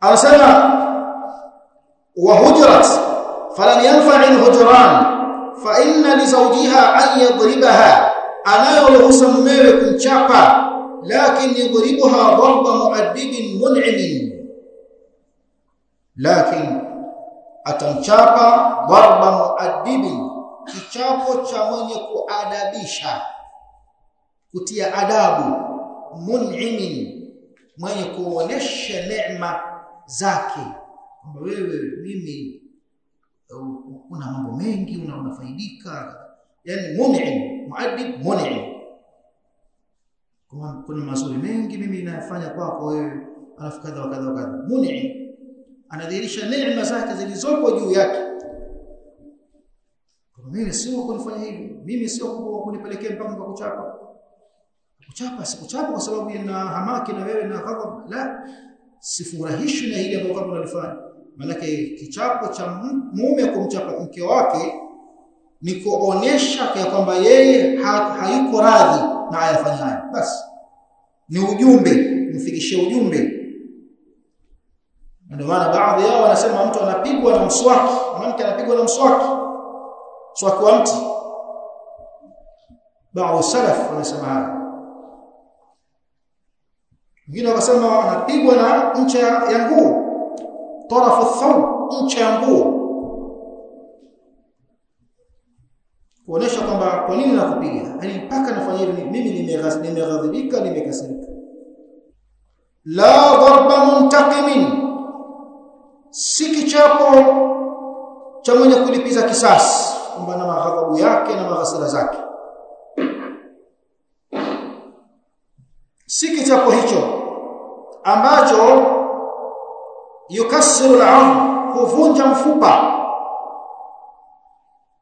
anasema wa hujrat falan yanfa' al-hujran fa inna li zawjiha an yadribaha. Anayoruhusa mumewe kumchapa lakin yadribuha darba mu'addibin mun'imin. Lakin atamchapa darba mu'addibin kichapo cha mwenye kuadabisha kutia adabu mun'imin mwenye kuonesha neema zake. Kwamba wewe mimi una mambo mengi una unafaidika. Yani mun'im muaddib mun'im kuna mazuri mengi mimi nafanya kwako wewe alafu kadha wa kadha wa kadha. Mun'im anadhihirisha neema zake zilizopo juu yake. Mimi sio kunifanya hivi. Mimi sio kunipelekea mpaka kwa kuchapa. Kuchapa sikuchapa kwa sababu ina hamaki na wewe na ghadhab la sifurahishwi na hili ambalo kama unalifanya manake kichapo cha mume kumchapa mke wake ni kuonesha kwa kwamba yeye hayuko radhi na ayafanyayo basi ni ujumbe mfikishie ujumbe. Ndio maana baadhi yao wanasema mtu anapigwa na mswaki. Mwanamke anapigwa na mswaki. Mswaki wa mti. Baadhi salaf wanasema haya wengine wakasema anapigwa na ncha ya nguo. Tarafu thawb ncha ya nguo. Kuonesha kwamba kwa nini nakupiga? Yani mpaka nafanya hivi mimi nimeghadhibika nimekasirika. La darba muntaqimin. Si kichapo cha mwenye kulipiza kisasi kwamba na maghadhabu yake na maghasira zake. Si kichapo hicho ambacho yukassiru al-'azm huvunja mfupa.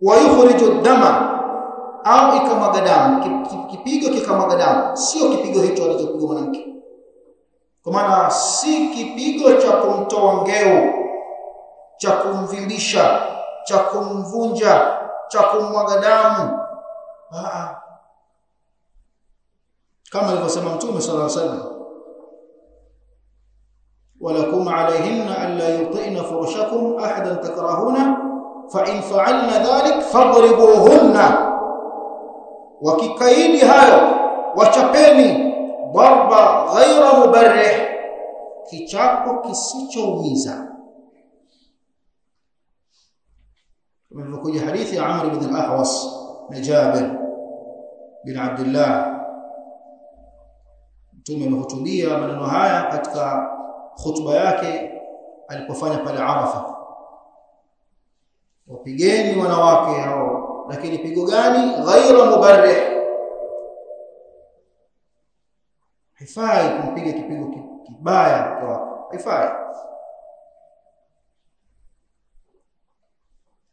Wa yukhriju dama au ikamwaga damu kipigo kikamwaga damu. Sio kipigo hicho alichopiga mwanamke. Kwa maana si kipigo cha kumtoa ngeo cha kumvimbisha cha kumvunja cha kumwaga damu. Kama alivyosema mtume sallallahu alaihi wasallam ولكم عليهن ألا يطئن فرشكم أحدا تكرهون فإن فعلن ذلك فاضربوهن وككايدي hayo wachapeni darba ghaira mubarrih kichapo kisichoumiza tumekuja hadithi ya Amr ibn al-Ahwas na Jabir bin Abdullah mtume amehutubia maneno haya katika khutba yake alipofanya pale Arafa. Wapigeni wanawake hao lakini pigo gani? Ghaira mubarrih. Haifai kumpiga kipigo kibaya mke wako. Haifai.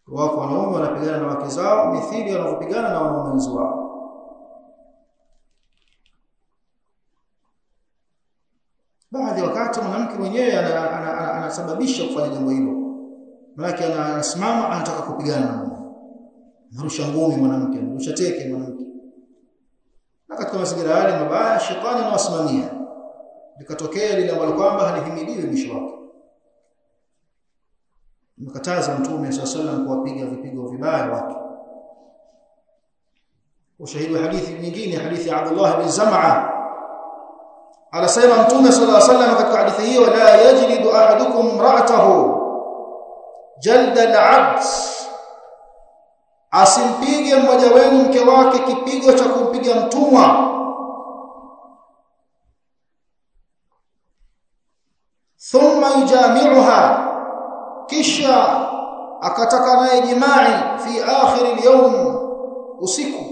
Wako wanaume wanapigana na wake zao mithili wanavyopigana na wanaume wenzao baadhi wakati mwanamke mwenyewe anasababisha kufanya jambo hilo. Maana anasimama anataka kupigana na mume. Ngumi mwanamke anarusha teke mwanamke. Na katika mazingira yale mabaya shetani anawasimamia. Likatokea lile ambalo kwamba halihimidiwi mwisho wake. Mkataza mtume sallallahu kuwapiga vipigo vibaya watu. Ushahidi wa hadithi nyingine hadithi ya Abdullah bin Zam'a anasema mtume sallallahu alaihi wasallam katika hadithi hiyo la yajlidu ahadukum imra'atahu jalda al-'abd asimpige mmoja wenu mke wake kipigo cha kumpiga mtumwa. Thumma yujami'uha kisha akataka naye jimai fi akhir al-yawm usiku.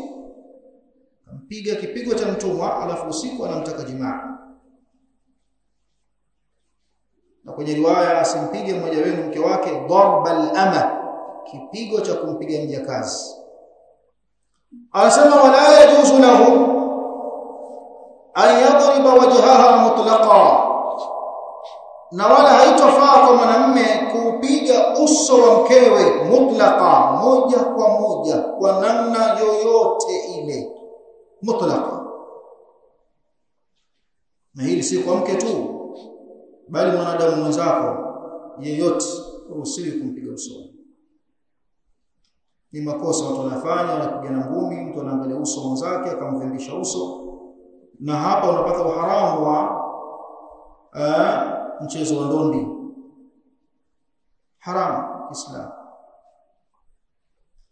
Ampiga kipigo cha mtumwa alafu usiku anamtaka jimaa na kwenye riwaya asimpige mmoja wenu mke wake darbal al-ama kipigo cha kumpiga mjakazi anasema wala yajuzu lahu an wajhaha mutlaqa na wala haitofaa kwa mwanamume kuupiga uso wa mkewe mutlaqa moja kwa moja kwa namna yoyote ile mutlaqa. Na hili si kwa mke tu bali mwanadamu mwenzako yeyote uruhusiwi kumpiga uso ni makosa watu wanafanya wanapigana ngumi mtu anaangalia uso mwenzake akamvimbisha uso. Na hapa unapata uharamu wa uh, mchezo wa ndondi. Haramu Islam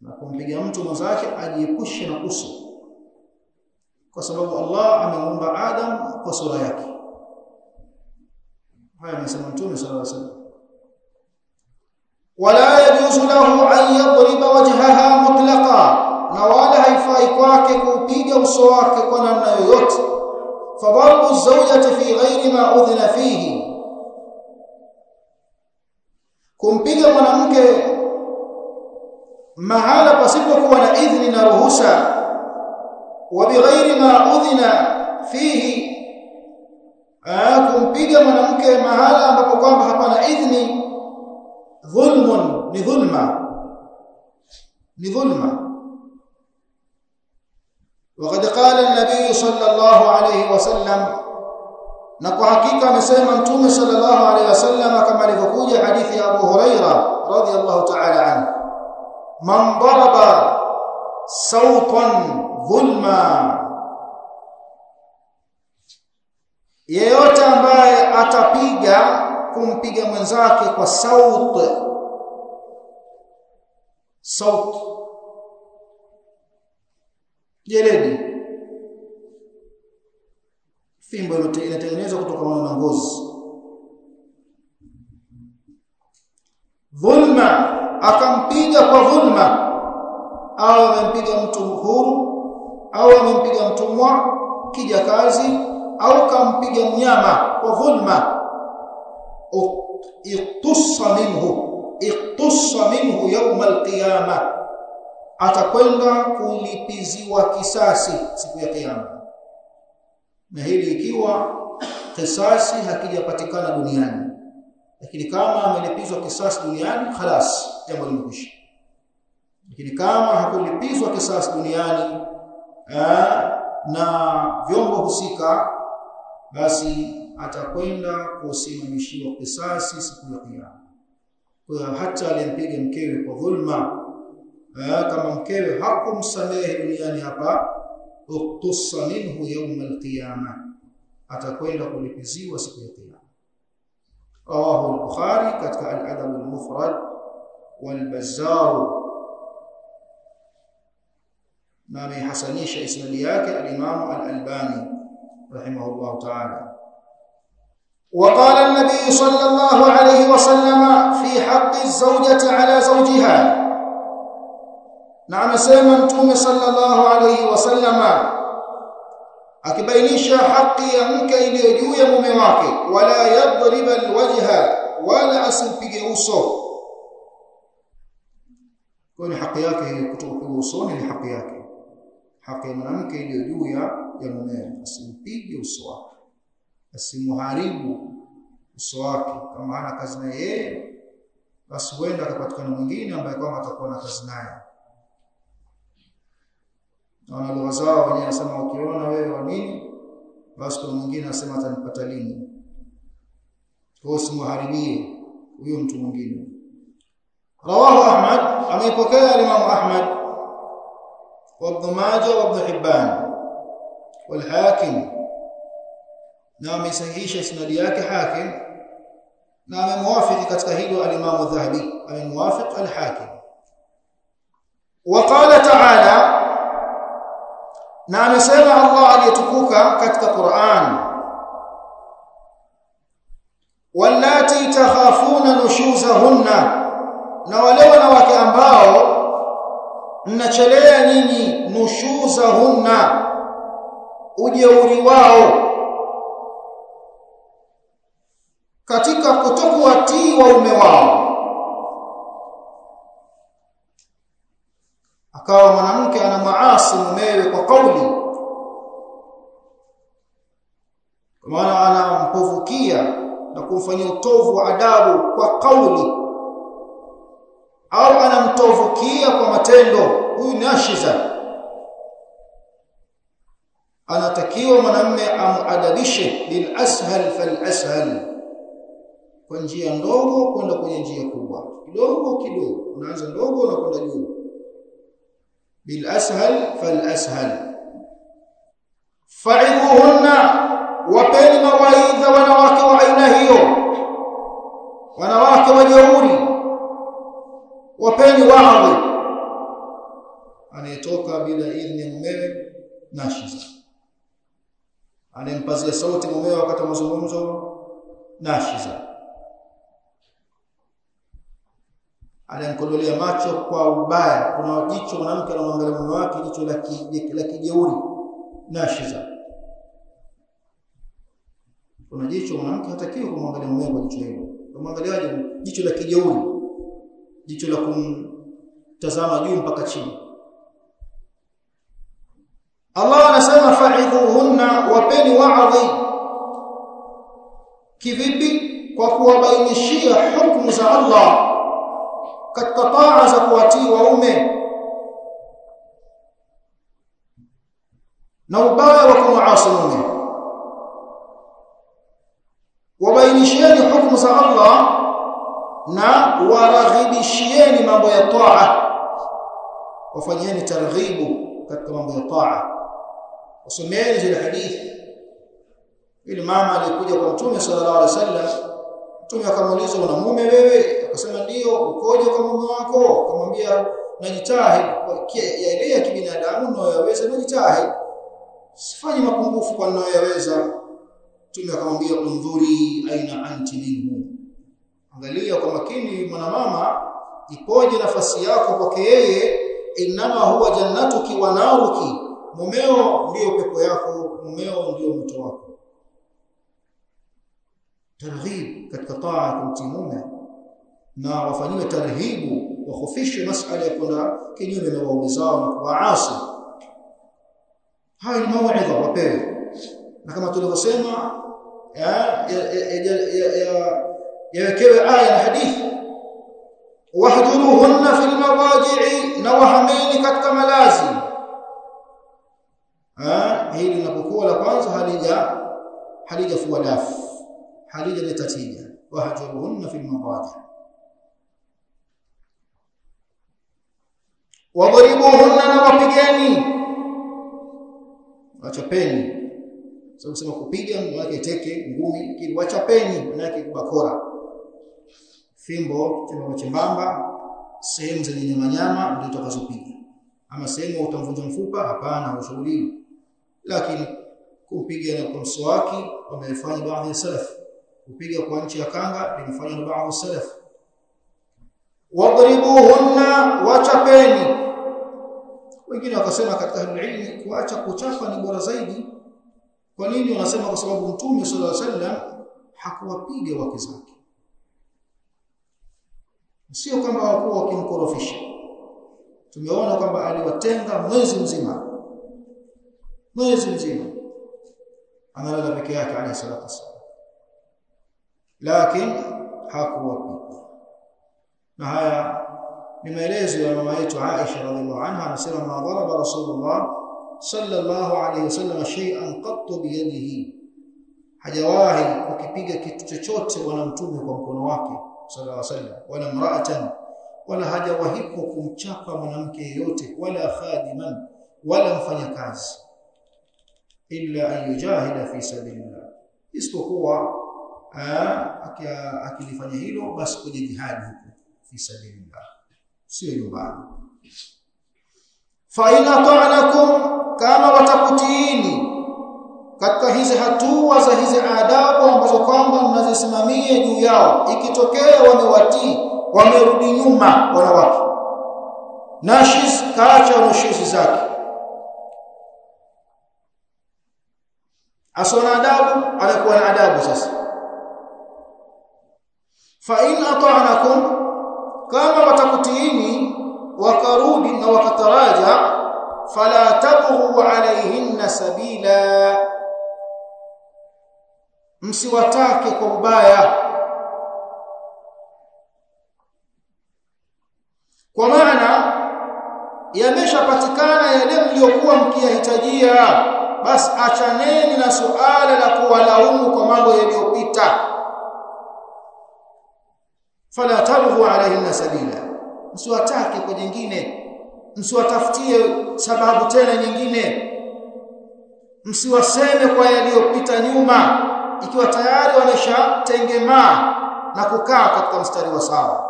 na kumpiga mtu mwenzake ajiepushe na uso. Kwa sababu Allah ameumba Adam kwa sura yake haya anasema Mtume sallallahu alaihi wasallam. Wala yajuzu lahu an yadriba wajhaha mutlaqa. Na wala haifai kwake kupiga uso wake kwa namna yoyote. Fadharbu zawjati fi ghairi ma udhina fihi. Kumpiga mwanamke mahala pasipokuwa na idhni na ruhusa. Wa bighairi ma udhina fihi kumpiga mwanamke mahala ambapo kwamba hapana idhni dhulmun ni dhulma ni dhulma وقد قال النبي صلى الله عليه وسلم na kwa hakika amesema mtume sallallahu alaihi wasallam kama alivyokuja hadithi ya Abu Huraira radhiyallahu ta'ala anhu man daraba sautan dhulma yeyote ambaye atapiga kumpiga mwenzake kwa sauti sauti. Jeledi. Fimbo inatengenezwa kutokana na ngozi. Dhulma. Akampiga kwa dhulma. Au amempiga mtu huru au amempiga mtumwa kijakazi au kampiga mnyama kwa dhulma. Iqtussa minhu iqtussa minhu yawm alqiyama. Atakwenda kulipiziwa kisasi siku ya kiyama. Na hili ikiwa kisasi hakijapatikana duniani. Lakini kama amelipizwa kisasi duniani خلاص jambo limekwisha. Lakini kama hakulipizwa kisasi duniani na vyombo husika basi atakwenda kusimamishiwa kisasi siku ya kiyama kwa hata aliyempiga mkewe kwa dhulma kama mkewe hakumsamehe duniani hapa uktussa minhu yawm alqiyama atakwenda kulipiziwa siku ya kiyama rawahu al-bukhari katika al-adab al-mufrad wal-bazzar na amehasanisha isnadi yake al-imam al-albani رحمه الله تعالى. وقال النبي صلى الله عليه وسلم في حق الزوجة على زوجها. نعم سيما أنتم صلى الله عليه وسلم. أكبينيش حقي أنك إلي جوي ممواك ولا يضرب الوجه ولا أسل في جوصو كون حقياك هي كتب في جوصو حقياك. حقي من أنك إلي جوي ya mume asimpige uso wake. Asimharibu uso wake. Kama hana kazi na yeye basi huenda akapatikana mwingine ambaye kwamba atakuwa na kazi naye. Na lugha zao wenyewe anasema ukiona wewe wa nini basi kuna mwingine anasema atanipata lini? Kwa usimharibie huyo mtu mwingine. Rawahu ahmad ameipokea imam ahmad. Wa ibn majah wa ibn hibban wal hakim na amesahihisha isnadi yake hakim na amemwafiki katika hilo al-imam adh-dhahabi amemwafik al-hakim وقال تعالى na amesema Allah aliyetukuka katika Qur'an wallati takhafuna nushuzahunna na wale wanawake ambao mnachelea nyinyi nushuzahunna ujeuri wao. Katika kutokuwatii waume wao. Akawa mwanamke ana maasi mumewe kwa kauli. Kwa maana anampovukia na kumfanyia utovu wa adabu kwa kauli. Au anamtovukia kwa matendo. Huyu ni ashiza anatakiwa mwanamme amadadishe bil ashal fal ashal. Kwa njia ndogo kwenda kwenye njia kubwa. Kidogo kidogo. Unaanza ndogo na kwenda juu. Bil ashal fal ashal. Fa'idhuhunna wapeni mawaidha wanawake wa aina hiyo wanawake wajeuri wapeni waadhi anayetoka bila idhni ya mumewe nashiza anayempazia sauti mumewe wakati wa mazungumzo nashiza anamkodolea macho kwa ubaya. Kuna jicho mwanamke anamwangalia mume wake jicho la kijeuri nashiza kuna jicho mwanamke hatakiwi kumwangalia mume kwa jicho hilo. Kumwangaliaje jicho la kijeuri. Jicho la kumtazama juu mpaka chini. Allah fa'idhuhunna wapeni wa'adhi. Kivipi? Kwa kuwabainishia hukumu za Allah katika taa za kuwatii waume. Na ubaya wa kumuasi mume. Wabainishieni hukumu za Allah na waraghibishieni mambo ya taa. Wafanyeni targhibu katika mambo ya taa wasomeni zile hadithi. Ili mama alikuja kwa mtume sallallahu alaihi wasallam mtume akamuuliza una mume wewe? Akasema ndio ukoje kwa mume wako? Akamwambia najitahidi. Ya ile ya kibinadamu na yaweza najitahidi. Sifanye mapungufu kwa ninayoyaweza. Mtume akamwambia undhuri aina anti minhu. Angalia kwa makini mwanamama ipoje nafasi yako kwake yeye inama huwa jannatuki wa naruki mumeo ndiyo pepo yako mumeo ndiyo mto wako. Targhib katika taa kumtii mume na wafanyiwe tarhibu wahofishe masala ya kwenda kinyume na waume zao na kuwaasi. Hayo ni mauidha wapewe na kama tulivyosema yawekewe aya na hadithi. Wahduruhunna fil madaji'i na wahameni katika malazi hili linapokuwa la kwanza halija halijafua dafu halijaleta tija. Wahjuruhunna fil madaji' wadribuhunna na wapigeni. Wachapeni. Sababu sema kupiga maana teke ngumi kile wachapeni maana kubakora fimbo chembamba chembamba sehemu zenye nyama nyama ndio utakazopiga. Ama sehemu utamvunja mfupa hapana ushauri lakini kupiga na kwa mswaki wamefanya baadhi ya salaf. Kupiga kwa nchi ya kanga limefanywa na baadhi ya salaf. Wadribuhunna wachapeni. Wengine wakasema katika ilmu kuacha kuchapa ni bora zaidi. Kwa nini? Wanasema kwa sababu mtume sallallahu alaihi wasallam hakuwapiga wake zake. Sio kwamba hawakuwa wakimkorofisha. Tumeona kwamba aliwatenga mwezi mzima mwezi mzima. Analala peke yake alayhi salatu wasallam lakini hakuwa na haya ni maelezo ya mama yetu Aisha radhiallahu anha anasema ma daraba rasulullah sallallahu alayhi wasallam shay'an qattu biyadihi. Hajawahi kukipiga kitu chochote bwana mtume kwa mkono wake sallallahu alayhi wasallam wala mra'atan wala hajawahi kumchapa mwanamke yeyote wala khadiman wala mfanyakazi illa an yujahida fi sabilillah. Isipokuwa akilifanya hilo basi kwenye jihadi huko fi sabilillah. Sio nyumbani. Fa in ata'nakum kama watakutiini katika hizi hatua za hizi adabu ambazo kwamba mnazisimamia juu yao ikitokea wamewatii wamerudi nyuma wanawake. Nashis kaacha nushizi zake asona adabu anakuwa na adabu sasa. Fa in ata'nakum kama watakutiini wakarudi na wakataraja fala tabghu alayhinna sabila. Msiwatake kwa ubaya. Kwa maana yameshapatikana yale mliokuwa mkiyahitajia basi achaneni na suala la kuwalaumu kwa mambo yaliyopita. Fala tabghu alayhinna sabila. Msiwatake kwa jingine. Msiwatafutie sababu tena nyingine. Msiwaseme kwa yaliyopita nyuma ikiwa tayari wameshatengemaa na kukaa katika mstari wa sawa.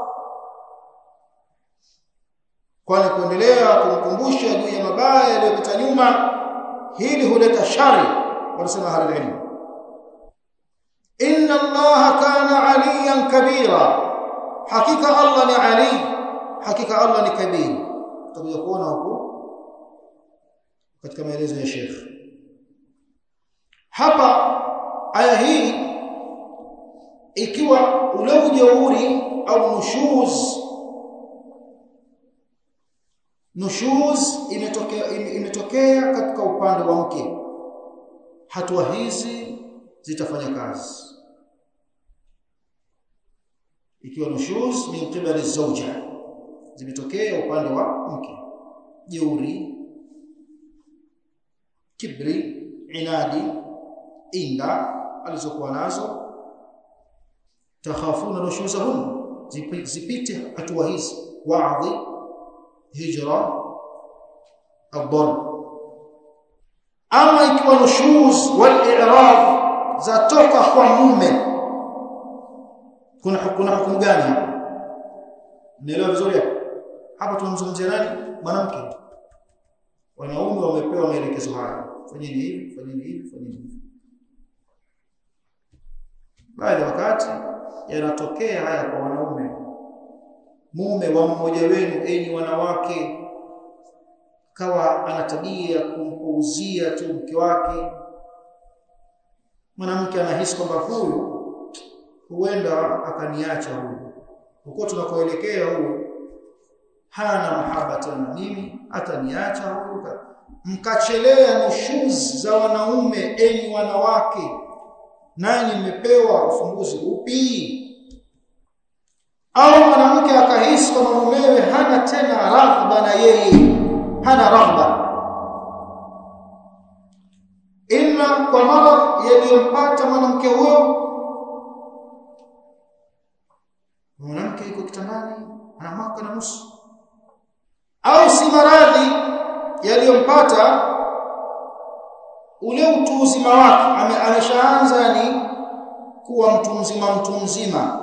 Kwani kuendelea kumkumbusha juu ya mabaya yaliyopita nyuma hili huleta shari wanasema ahli ilmu. Inna allaha kana aliyan kabira. Hakika allah ni ali hakika allah ni kabir. Tutakuja kuona huko katika maelezo ya Sheikh. Hapa aya hii ikiwa ule ujeuri au nushuz nushuz imetokea imetokea katika upande wa mke. Hatua hizi zitafanya kazi. Ikiwa nushuz min qibali zawja zimetokea upande wa mke. Jeuri kibri inadi inda alizokuwa nazo. Takhafuna nushuzahum zipite hatua hizi. Waadhi hijra adhar ama ikiwa nushuz wal i'rab zatoka kwa mume kuna kuna hukumu gani hapa Unaelewa vizuri hapo? Hapa tunamzungumzia nani? Mwanamke. Wanaume wamepewa maelekezo haya. Fanyeni hivi, fanyeni hivi, fanyeni hivi. Baada wakati yanatokea haya kwa wanaume. Mume wa mmoja wenu enyi wanawake kawa ana tabia ya kumpuuzia tu mke wake. Mwanamke anahisi kwamba huyu huenda akaniacha huyu. Huko tunakoelekea huyu hana mahaba tena. Mimi ataniacha huyu. Mkachelea nushuz za wanaume enyi wanawake. Nani mmepewa ufunguzi upi au mwanamke akahisi kwamba mumewe hana tena raghba na yeye. Hana raghba. Ila kwa mara yaliyompata mwanamke huyo. Mwanamke yuko kitandani ana mwaka na nusu. Au si maradhi yaliyompata ule utu uzima wake ameshaanza ni kuwa mtu mzima mtu mzima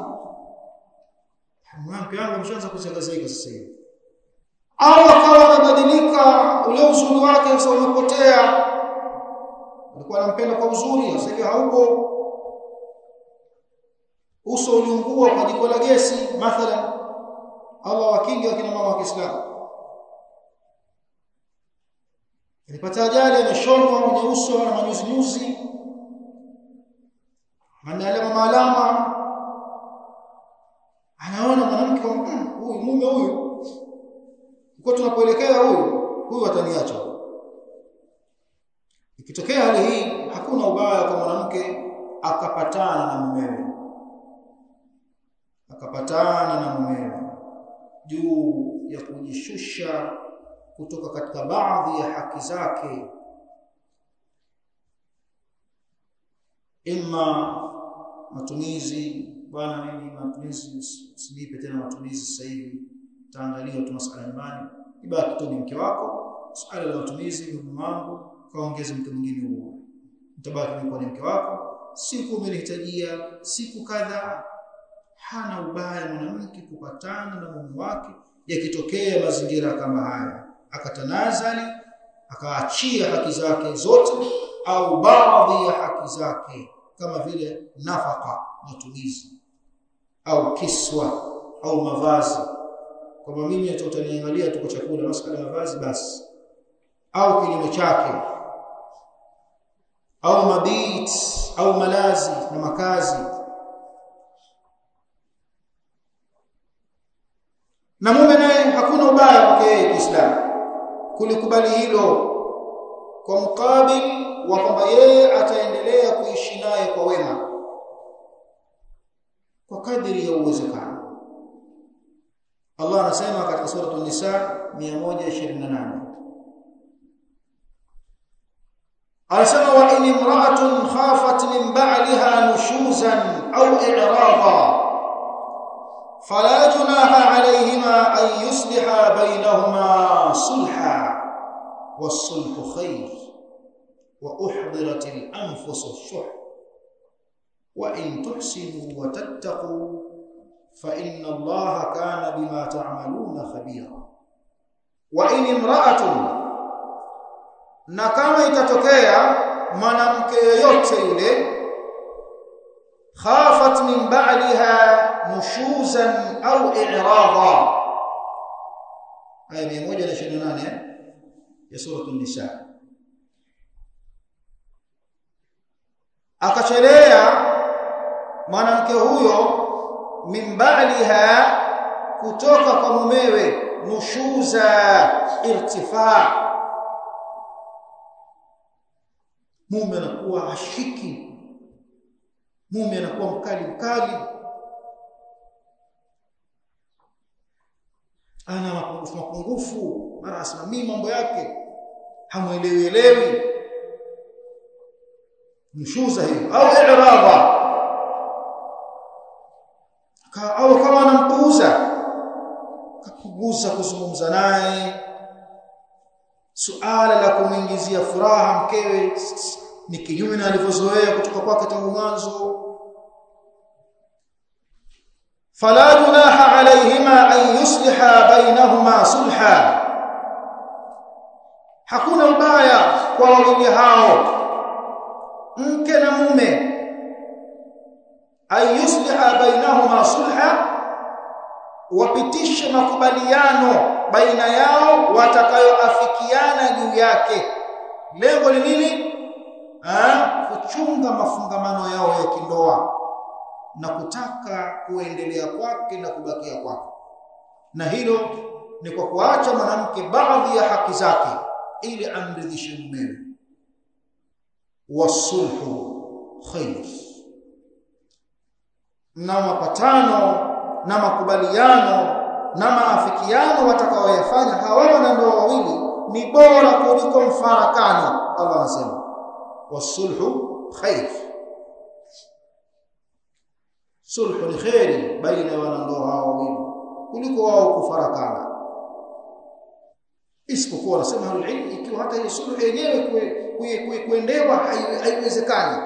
mwanamke wangu ameshaanza kuzagazaika sasa hivi. Au akawa anabadilika ule uzuri wake sasa umepotea. Alikuwa anampenda kwa uzuri sasa hivi haupo. Uso uliungua kwa jiko la gesi mathalan. Allah wakingi wakina mama wa Kiislamu. Alipata ajali ameshonwa kwenye uso na manyuzi nyuzi. Ana alama maalama. Anaona mwanamke huyu mume huyu. Uko tunapoelekea huyu huyu ataniacha. Ikitokea hali hii hakuna ubaya kwa mwanamke akapatana na mumewe. Akapatana na mumewe. Juu ya kujishusha kutoka katika baadhi ya haki zake. Ima matumizi bwana mimi matumizi usinipe tena matumizi sasa hivi. Taangalia tu masuala nyumbani ibaki tu ni mke wako suala la matumizi mume wangu kaongeze mke mwingine huo. Mtabaki ni mke wako. Siku umenihitajia siku kadhaa. Hana ubaya mwanamke kupatana na mume wake yakitokea mazingira kama haya. Akatanazali akaachia haki zake zote au baadhi ya haki zake kama vile nafaka matumizi au kiswa au mavazi. Kwamba mimi utaniangalia tuko kwa chakula masuala mavazi basi. Au kilimo chake. Au mabit au malazi na makazi. Na mume naye hakuna ubaya yeye Kiislamu. Kulikubali hilo kwa mkabili wa kwamba yeye ataendelea kuishi naye kwa wema kwa kadiri ya uwezekano Allah anasema katika sura an-Nisa 128 Anasema wa in imra'atun khafat min ba'liha nushuzan au i'rada fala junaha alayhima an yusliha bainahuma sulha was-sulhu khair wa uhdirat al-anfus ash-shuh wa in tuhsinu wa tattaqu fa inna Allaha kana bima ta'maluna khabira wa in imra'atun na kama itatokea mwanamke yoyote yule khafat min ba'liha nushuzan au i'rada aya 128 ya sura an-nisa akachelea mwanamke huyo min ba'liha kutoka kwa mumewe nushuza irtifa. Mume anakuwa ashiki mume anakuwa mkali mkali. Ana mapungufu mapungufu. Mara asimamii mambo yake. Hamwelewi elewi. Mshuza hiyo. Au i'rada ka au kama anampuuza kapuuza kuzungumza naye. Suala la kumwingizia furaha mkewe ni kinyume na alivyozoea kutoka kwake tangu mwanzo. Fala junaha alayhima an yusliha bainahuma sulha. Hakuna ubaya kwa wawili hao mke na mume. An yusliha bainahuma sulha wapitishe makubaliano baina yao watakayoafikiana juu yake. Lengo ni nini? Kuchunga mafungamano yao ya kindoa na kutaka kuendelea kwake na kubakia kwake. Na hilo ni kwa kuacha mwanamke baadhi ya haki zake ili amridhishe mumewe. Wasulhu khair. Na mapatano na makubaliano na maafikiano watakaoyafanya hawa wanandoa wawili ni bora kuliko mfarakano Allah anasema. Wasulhu khair. Sulhu ni khairi baina ya wanandoa hao wawili kuliko wao kufarakana. Isipokuwa wanasema alilm ikiwa hata hiyo sulhu yenyewe kuendewa haiwezekani.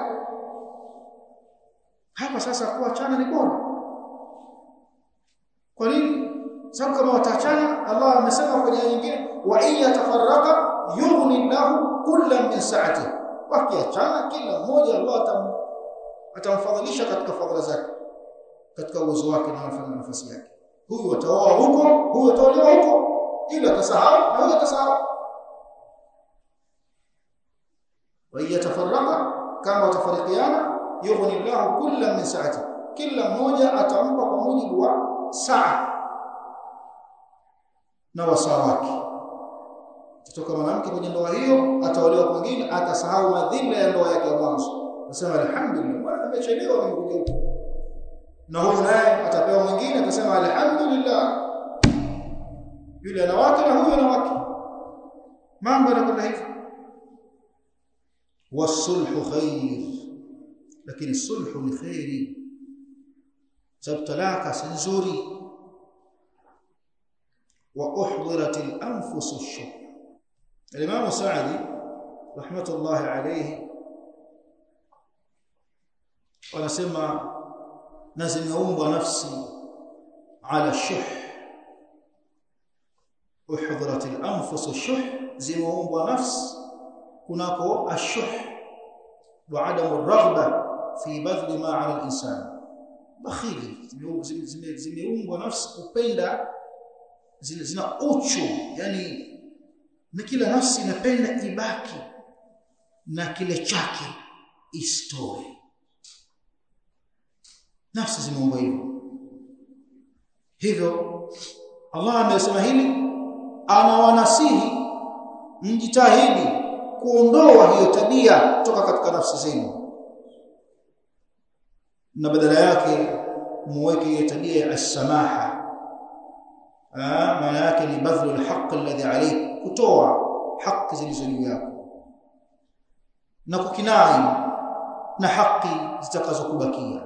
Hapa sasa kuachana ni bora kwa nini? Sababu kama wataachana Allah amesema kwenye aya nyingine wa in yatafarraqa yughni lahu kullam min sa'ati wakiachana kila mmoja Allah atam atamfadhilisha katika fadhila zake katika uwezo wake na nafasi yake. Huyu ataoa huko huyu ataolewa huko ila atasahau na huyu atasahau. Wa yatafarraqa kama watafarikiana yughni lahu kullam min sa'ati kila mmoja atampa kwa mujibu wa saa na wasaa wake. Kutoka mwanamke kwenye ndoa hiyo ataolewa kwingine atasahau madhila ya ndoa yake ya mwanzo. Nasema alhamdulillah bwana nimechelewa nimekuja na huyo naye atapewa mwingine atasema alhamdulillah. Yule ana wake na huyo ana wake. Mambo yanakwenda hivyo. Wasulhu khair lakini sulhu ni khairi sababu talaka si nzuri wa uhdirat al-anfus ash-shuh al-imam Sa'di rahmatullahi alayhi wanasema na zimeumbwa nafsi ala shuh uhdirat al-anfus ash-shuh zimeumbwa nafsi kunako ash-shuh wa adamu ar-raghba fi badli ma 'ala al-insan bakhili zimeumbwa nafsi kupenda zina uchu yani na kila nafsi inapenda ibaki na kile chake istoe nafsi zimeungwa hivyo. Hivyo Allah amesema hili anawanasihi mjitahidi kuondoa hiyo tabia kutoka katika nafsi zenu na badala yake muweke hiyo tabia ya as-samaha maana yake ni badhlu al-haqq alladhi alayk kutoa haki zilizo juu yako na kukinai na haki zitakazokubakia